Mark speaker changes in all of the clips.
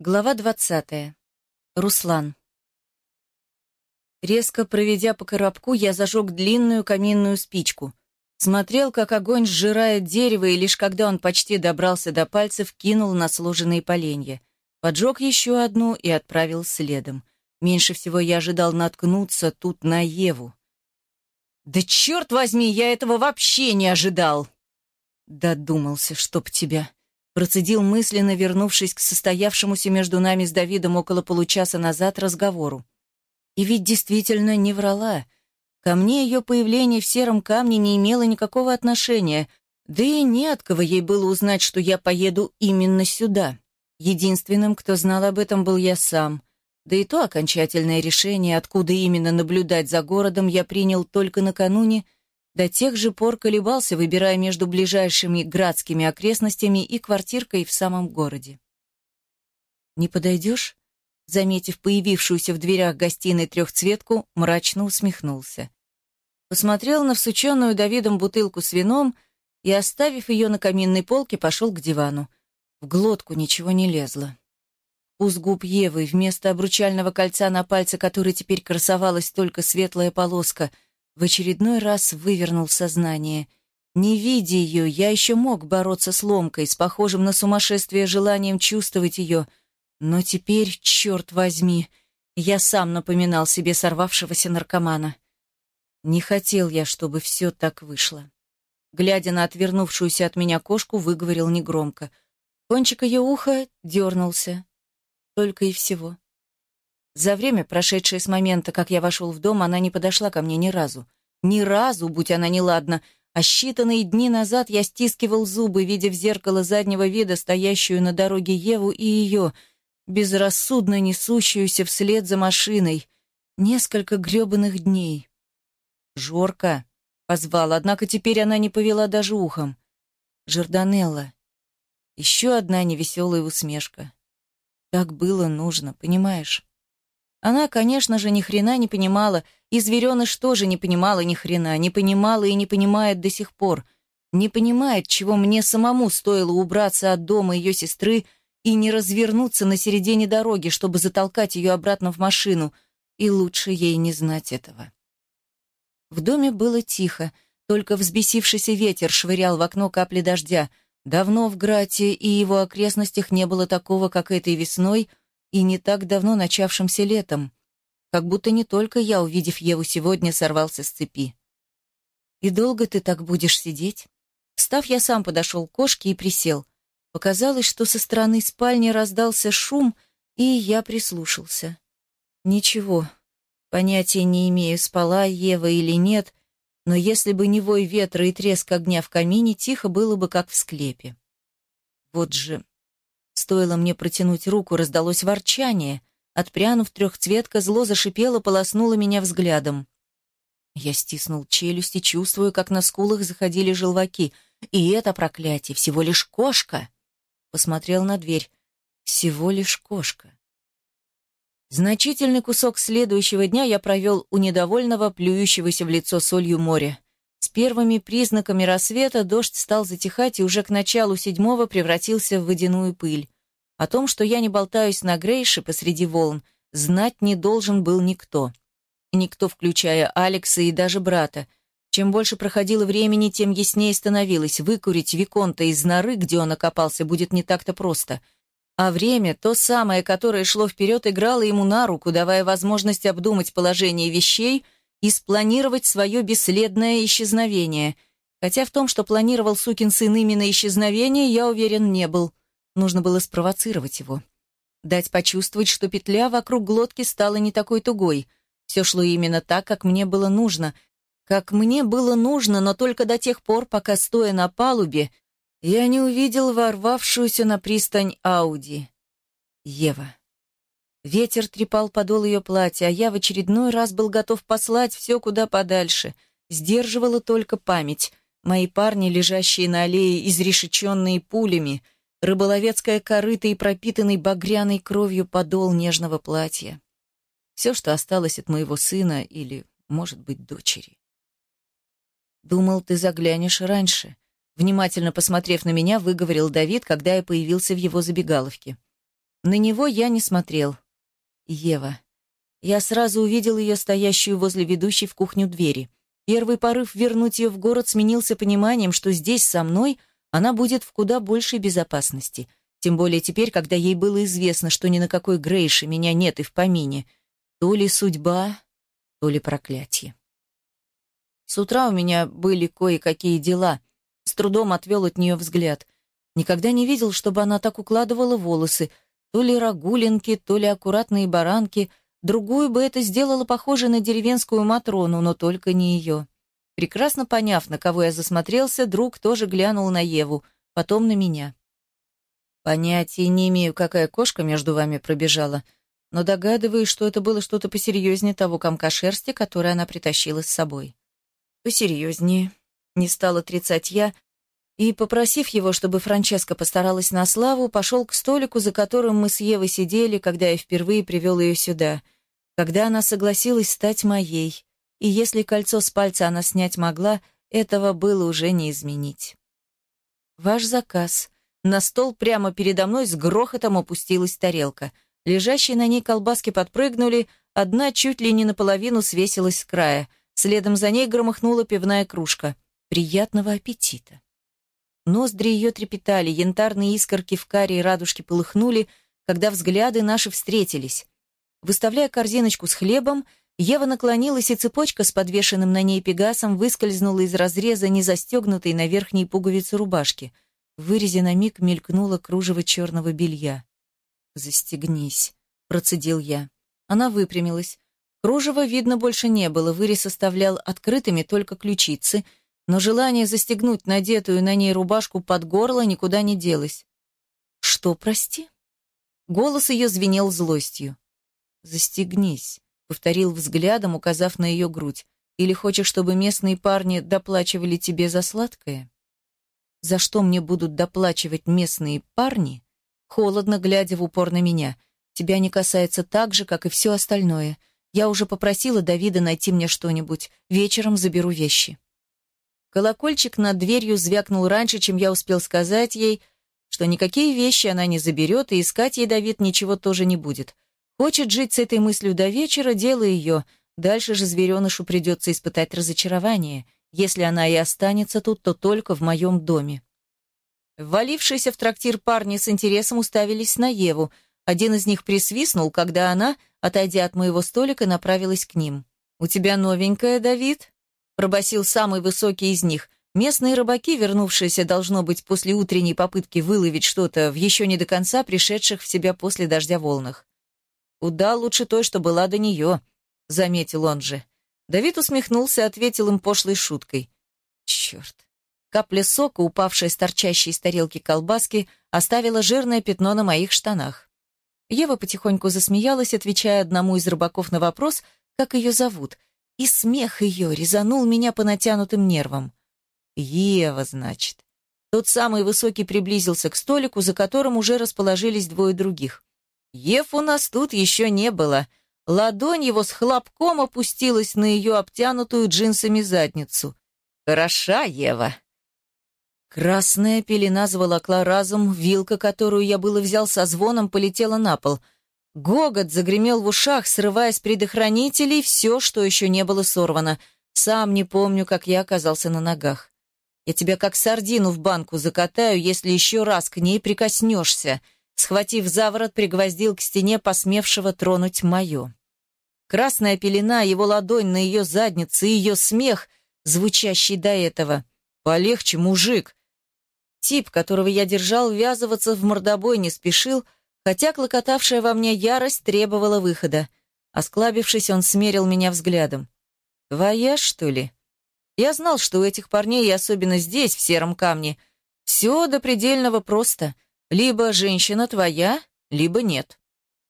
Speaker 1: Глава двадцатая. Руслан. Резко проведя по коробку, я зажег длинную каминную спичку. Смотрел, как огонь сжирает дерево, и лишь когда он почти добрался до пальцев, кинул на сложенные поленья. Поджег еще одну и отправил следом. Меньше всего я ожидал наткнуться тут на Еву. «Да черт возьми, я этого вообще не ожидал!» Додумался, чтоб тебя. Процедил мысленно, вернувшись к состоявшемуся между нами с Давидом около получаса назад разговору. И ведь действительно не врала. Ко мне ее появление в сером камне не имело никакого отношения, да и не от кого ей было узнать, что я поеду именно сюда. Единственным, кто знал об этом, был я сам. Да и то окончательное решение, откуда именно наблюдать за городом, я принял только накануне — до тех же пор колебался, выбирая между ближайшими градскими окрестностями и квартиркой в самом городе. «Не подойдешь?» Заметив появившуюся в дверях гостиной трехцветку, мрачно усмехнулся. Посмотрел на всученную Давидом бутылку с вином и, оставив ее на каминной полке, пошел к дивану. В глотку ничего не лезло. Вкус губ Евы вместо обручального кольца на пальце, которой теперь красовалась только светлая полоска — в очередной раз вывернул сознание. Не видя ее, я еще мог бороться с ломкой, с похожим на сумасшествие желанием чувствовать ее, но теперь, черт возьми, я сам напоминал себе сорвавшегося наркомана. Не хотел я, чтобы все так вышло. Глядя на отвернувшуюся от меня кошку, выговорил негромко. Кончик ее уха дернулся. Только и всего. За время, прошедшее с момента, как я вошел в дом, она не подошла ко мне ни разу. Ни разу, будь она неладна, а считанные дни назад я стискивал зубы, видя в зеркало заднего вида стоящую на дороге Еву и ее, безрассудно несущуюся вслед за машиной. Несколько гребаных дней. «Жорка!» — позвал, однако теперь она не повела даже ухом. «Жорданелла!» Еще одна невеселая усмешка. Так было нужно, понимаешь? Она, конечно же, ни хрена не понимала, и звереныш тоже не понимала ни хрена, не понимала и не понимает до сих пор. Не понимает, чего мне самому стоило убраться от дома ее сестры и не развернуться на середине дороги, чтобы затолкать ее обратно в машину, и лучше ей не знать этого. В доме было тихо, только взбесившийся ветер швырял в окно капли дождя. Давно в Грате и его окрестностях не было такого, как этой весной — и не так давно начавшимся летом, как будто не только я, увидев Еву сегодня, сорвался с цепи. «И долго ты так будешь сидеть?» Встав, я сам подошел к кошке и присел. Показалось, что со стороны спальни раздался шум, и я прислушался. Ничего, понятия не имею, спала Ева или нет, но если бы не вой ветра и треск огня в камине, тихо было бы, как в склепе. Вот же Стоило мне протянуть руку, раздалось ворчание. Отпрянув трехцветка, зло зашипело, полоснуло меня взглядом. Я стиснул челюсти, чувствую, как на скулах заходили желваки. И это проклятие, всего лишь кошка. Посмотрел на дверь. Всего лишь кошка. Значительный кусок следующего дня я провел у недовольного, плюющегося в лицо солью моря. С первыми признаками рассвета дождь стал затихать и уже к началу седьмого превратился в водяную пыль. О том, что я не болтаюсь на Грейше посреди волн, знать не должен был никто. Никто, включая Алекса и даже брата. Чем больше проходило времени, тем яснее становилось. Выкурить Виконта из норы, где он окопался, будет не так-то просто. А время, то самое, которое шло вперед, играло ему на руку, давая возможность обдумать положение вещей — и спланировать свое бесследное исчезновение. Хотя в том, что планировал сукин сын именно исчезновение, я уверен не был. Нужно было спровоцировать его. Дать почувствовать, что петля вокруг глотки стала не такой тугой. Все шло именно так, как мне было нужно. Как мне было нужно, но только до тех пор, пока, стоя на палубе, я не увидел ворвавшуюся на пристань Ауди. Ева. Ветер трепал подол ее платья, а я в очередной раз был готов послать все куда подальше. Сдерживала только память. Мои парни, лежащие на аллее, изрешеченные пулями, рыболовецкая корыта и пропитанный багряной кровью подол нежного платья. Все, что осталось от моего сына или, может быть, дочери. «Думал, ты заглянешь раньше», — внимательно посмотрев на меня, выговорил Давид, когда я появился в его забегаловке. На него я не смотрел. Ева. Я сразу увидел ее стоящую возле ведущей в кухню двери. Первый порыв вернуть ее в город сменился пониманием, что здесь со мной она будет в куда большей безопасности. Тем более теперь, когда ей было известно, что ни на какой Грейше меня нет и в помине. То ли судьба, то ли проклятие. С утра у меня были кое-какие дела. С трудом отвел от нее взгляд. Никогда не видел, чтобы она так укладывала волосы. То ли рагулинки, то ли аккуратные баранки — Другую бы это сделало похоже на деревенскую Матрону, но только не ее. Прекрасно поняв, на кого я засмотрелся, друг тоже глянул на Еву, потом на меня. Понятия не имею, какая кошка между вами пробежала, но догадываюсь, что это было что-то посерьезнее того комка шерсти, который она притащила с собой. Посерьезнее. Не стал отрицать я, и, попросив его, чтобы Франческа постаралась на славу, пошел к столику, за которым мы с Евой сидели, когда я впервые привел ее сюда, когда она согласилась стать моей, и если кольцо с пальца она снять могла, этого было уже не изменить. «Ваш заказ». На стол прямо передо мной с грохотом опустилась тарелка. Лежащие на ней колбаски подпрыгнули, одна чуть ли не наполовину свесилась с края. Следом за ней громыхнула пивная кружка. «Приятного аппетита!» Ноздри ее трепетали, янтарные искорки в каре и радужки полыхнули, когда взгляды наши встретились. Выставляя корзиночку с хлебом, Ева наклонилась, и цепочка с подвешенным на ней пегасом выскользнула из разреза, не застегнутой на верхней пуговице рубашки. В вырезе на миг мелькнуло кружево черного белья. «Застегнись», — процедил я. Она выпрямилась. Кружева видно больше не было, вырез оставлял открытыми только ключицы — но желание застегнуть надетую на ней рубашку под горло никуда не делось. «Что, прости?» Голос ее звенел злостью. «Застегнись», — повторил взглядом, указав на ее грудь. «Или хочешь, чтобы местные парни доплачивали тебе за сладкое?» «За что мне будут доплачивать местные парни?» Холодно, глядя в упор на меня. «Тебя не касается так же, как и все остальное. Я уже попросила Давида найти мне что-нибудь. Вечером заберу вещи». Колокольчик над дверью звякнул раньше, чем я успел сказать ей, что никакие вещи она не заберет, и искать ей Давид ничего тоже не будет. Хочет жить с этой мыслью до вечера, дело ее. Дальше же зверенышу придется испытать разочарование. Если она и останется тут, то только в моем доме. Ввалившиеся в трактир парни с интересом уставились на Еву. Один из них присвистнул, когда она, отойдя от моего столика, направилась к ним. «У тебя новенькая, Давид?» Пробасил самый высокий из них. Местные рыбаки, вернувшиеся, должно быть, после утренней попытки выловить что-то в еще не до конца пришедших в себя после дождя волнах. «Куда лучше той, что была до нее», — заметил он же. Давид усмехнулся и ответил им пошлой шуткой. «Черт!» Капля сока, упавшая с торчащей из тарелки колбаски, оставила жирное пятно на моих штанах. Ева потихоньку засмеялась, отвечая одному из рыбаков на вопрос, как ее зовут, и смех ее резанул меня по натянутым нервам. Ева, значит. Тот самый высокий приблизился к столику, за которым уже расположились двое других. Ев у нас тут еще не было. Ладонь его с хлопком опустилась на ее обтянутую джинсами задницу. «Хороша, Ева!» Красная пелена заволокла разум, вилка, которую я было взял со звоном, полетела на пол — Гогот загремел в ушах, срывая с предохранителей все, что еще не было сорвано. Сам не помню, как я оказался на ногах. Я тебя как сардину в банку закатаю, если еще раз к ней прикоснешься. Схватив заворот, пригвоздил к стене посмевшего тронуть мое. Красная пелена, его ладонь на ее заднице и ее смех, звучащий до этого. «Полегче, мужик!» Тип, которого я держал, ввязываться в мордобой не спешил, — хотя клокотавшая во мне ярость требовала выхода. Осклабившись, он смерил меня взглядом. «Твоя, что ли?» Я знал, что у этих парней, и особенно здесь, в сером камне, все до предельного просто. Либо женщина твоя, либо нет.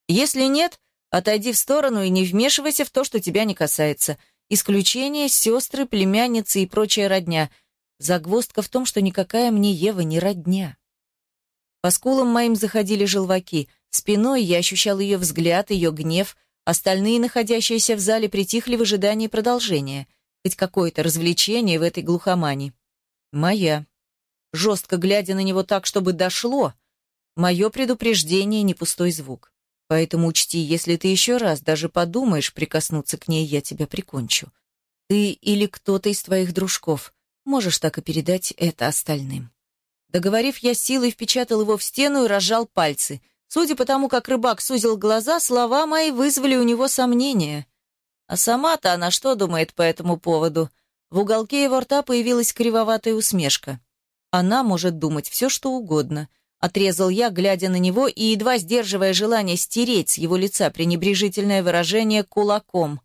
Speaker 1: Если нет, отойди в сторону и не вмешивайся в то, что тебя не касается. Исключение — сестры, племянницы и прочая родня. Загвоздка в том, что никакая мне Ева не родня. По скулам моим заходили желваки. Спиной я ощущал ее взгляд, ее гнев. Остальные, находящиеся в зале, притихли в ожидании продолжения. Хоть какое-то развлечение в этой глухомане. Моя. Жестко глядя на него так, чтобы дошло. Мое предупреждение не пустой звук. Поэтому учти, если ты еще раз даже подумаешь прикоснуться к ней, я тебя прикончу. Ты или кто-то из твоих дружков. Можешь так и передать это остальным. Договорив, я силой впечатал его в стену и разжал пальцы. Судя по тому, как рыбак сузил глаза, слова мои вызвали у него сомнения. А сама-то она что думает по этому поводу? В уголке его рта появилась кривоватая усмешка. Она может думать все, что угодно. Отрезал я, глядя на него и едва сдерживая желание стереть с его лица пренебрежительное выражение кулаком.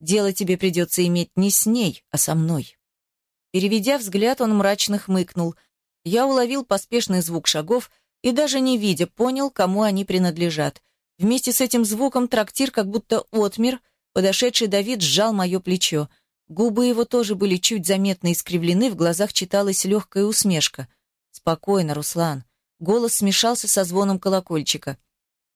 Speaker 1: Дело тебе придется иметь не с ней, а со мной. Переведя взгляд, он мрачно хмыкнул. Я уловил поспешный звук шагов и даже не видя, понял, кому они принадлежат. Вместе с этим звуком трактир как будто отмер, подошедший Давид сжал мое плечо. Губы его тоже были чуть заметно искривлены, в глазах читалась легкая усмешка. «Спокойно, Руслан». Голос смешался со звоном колокольчика.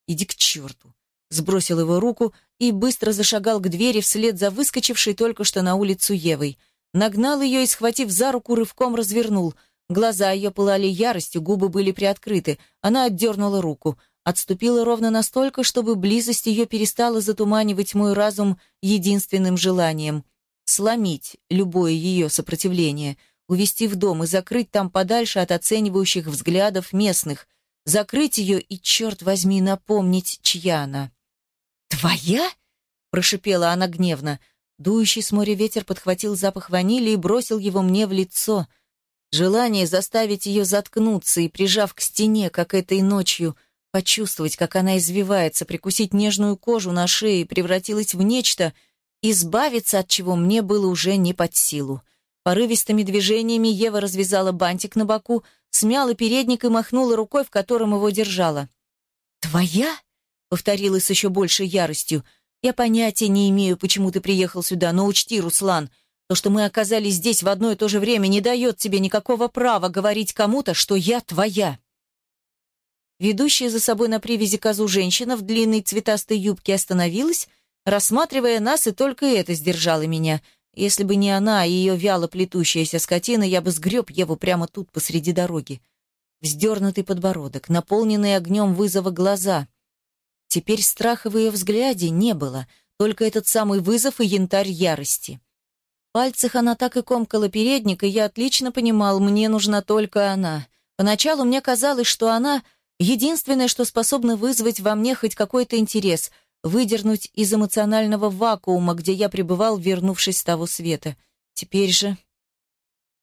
Speaker 1: «Иди к черту!» Сбросил его руку и быстро зашагал к двери вслед за выскочившей только что на улицу Евой. Нагнал ее и, схватив за руку, рывком развернул. Глаза ее пылали яростью, губы были приоткрыты. Она отдернула руку. Отступила ровно настолько, чтобы близость ее перестала затуманивать мой разум единственным желанием сломить любое ее сопротивление, увести в дом и закрыть там подальше от оценивающих взглядов местных, закрыть ее и, черт возьми, напомнить, чья она. «Твоя?» — прошипела она гневно. Дующий с моря ветер подхватил запах ванили и бросил его мне в лицо. Желание заставить ее заткнуться и, прижав к стене, как этой ночью, почувствовать, как она извивается, прикусить нежную кожу на шее, превратилось в нечто — избавиться от чего мне было уже не под силу. Порывистыми движениями Ева развязала бантик на боку, смяла передник и махнула рукой, в котором его держала. «Твоя?» — повторила с еще большей яростью. «Я понятия не имею, почему ты приехал сюда, но учти, Руслан, то, что мы оказались здесь в одно и то же время, не дает тебе никакого права говорить кому-то, что я твоя». Ведущая за собой на привязи козу женщина в длинной цветастой юбке остановилась, рассматривая нас, и только это сдержало меня. Если бы не она и ее вяло плетущаяся скотина, я бы сгреб Еву прямо тут, посреди дороги. Вздернутый подбородок, наполненные огнем вызова глаза. Теперь страха в ее взгляде не было, только этот самый вызов и янтарь ярости. Пальцах она так и комкала передник, и я отлично понимал, мне нужна только она. Поначалу мне казалось, что она — единственное, что способно вызвать во мне хоть какой-то интерес — выдернуть из эмоционального вакуума, где я пребывал, вернувшись с того света. Теперь же...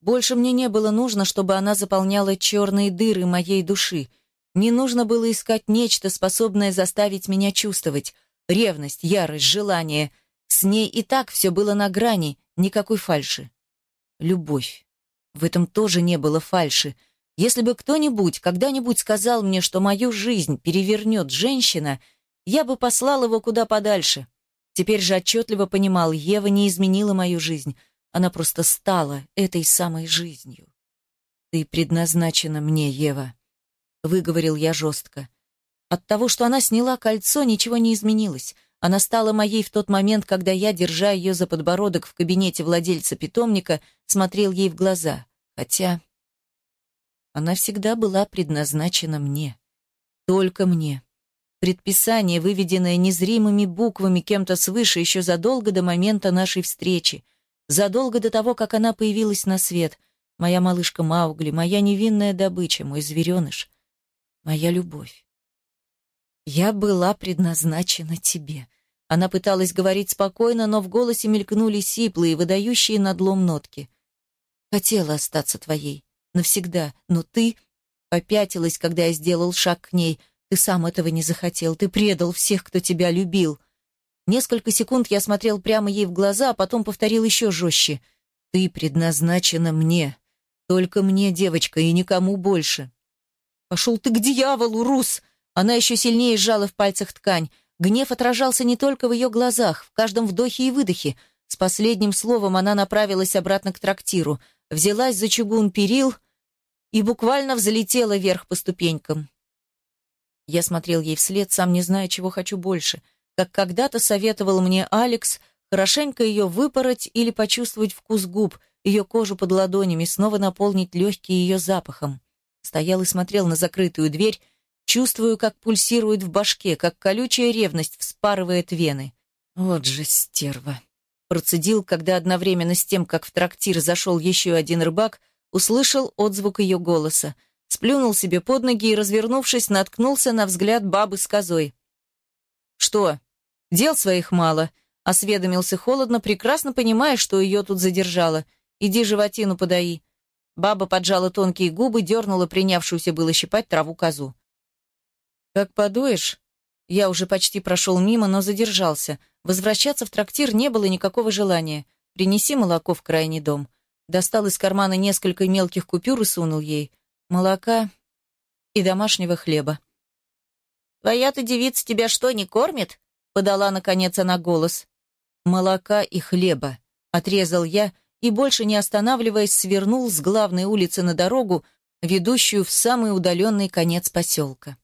Speaker 1: Больше мне не было нужно, чтобы она заполняла черные дыры моей души. Не нужно было искать нечто, способное заставить меня чувствовать. Ревность, ярость, желание. С ней и так все было на грани, никакой фальши. Любовь. В этом тоже не было фальши. Если бы кто-нибудь когда-нибудь сказал мне, что мою жизнь перевернет женщина — я бы послал его куда подальше. Теперь же отчетливо понимал, Ева не изменила мою жизнь. Она просто стала этой самой жизнью. «Ты предназначена мне, Ева», — выговорил я жестко. От того, что она сняла кольцо, ничего не изменилось. Она стала моей в тот момент, когда я, держа ее за подбородок в кабинете владельца питомника, смотрел ей в глаза. Хотя она всегда была предназначена мне. Только мне. Предписание, выведенное незримыми буквами кем-то свыше еще задолго до момента нашей встречи, задолго до того, как она появилась на свет. Моя малышка Маугли, моя невинная добыча, мой звереныш, моя любовь. Я была предназначена тебе. Она пыталась говорить спокойно, но в голосе мелькнули сиплые, выдающие надлом нотки. Хотела остаться твоей, навсегда, но ты попятилась, когда я сделал шаг к ней, ты сам этого не захотел, ты предал всех, кто тебя любил. Несколько секунд я смотрел прямо ей в глаза, а потом повторил еще жестче. Ты предназначена мне. Только мне, девочка, и никому больше. Пошел ты к дьяволу, Рус! Она еще сильнее сжала в пальцах ткань. Гнев отражался не только в ее глазах, в каждом вдохе и выдохе. С последним словом она направилась обратно к трактиру, взялась за чугун перил и буквально взлетела вверх по ступенькам. Я смотрел ей вслед, сам не зная, чего хочу больше. Как когда-то советовал мне Алекс, хорошенько ее выпороть или почувствовать вкус губ, ее кожу под ладонями, снова наполнить легкие ее запахом. Стоял и смотрел на закрытую дверь, Чувствую, как пульсирует в башке, как колючая ревность вспарывает вены. Вот же стерва. Процедил, когда одновременно с тем, как в трактир зашел еще один рыбак, услышал отзвук ее голоса. Сплюнул себе под ноги и, развернувшись, наткнулся на взгляд бабы с козой. «Что? Дел своих мало», — осведомился холодно, прекрасно понимая, что ее тут задержало. «Иди животину подаи». Баба поджала тонкие губы, дернула принявшуюся было щипать траву козу. «Как подуешь?» Я уже почти прошел мимо, но задержался. Возвращаться в трактир не было никакого желания. «Принеси молоко в крайний дом». Достал из кармана несколько мелких купюр и сунул ей. Молока и домашнего хлеба.
Speaker 2: «Твоя-то девица тебя что, не кормит?» — подала, наконец, она голос.
Speaker 1: «Молока и хлеба», — отрезал я и, больше не останавливаясь, свернул с главной улицы на дорогу, ведущую в самый удаленный конец поселка.